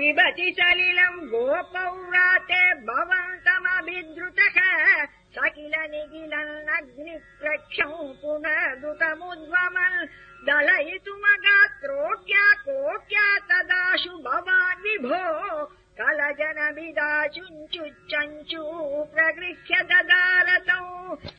पिबति सलिलम् गोपौराते भवन्तमभिद्रुतः स किल अग्निप्रक्षौ पुनः दलयितुमगात्रोट्या कोट्या तदाशु भवान् विभो कलजनभिदाचुञ्चुच्चञ्चू प्रगृह्य दद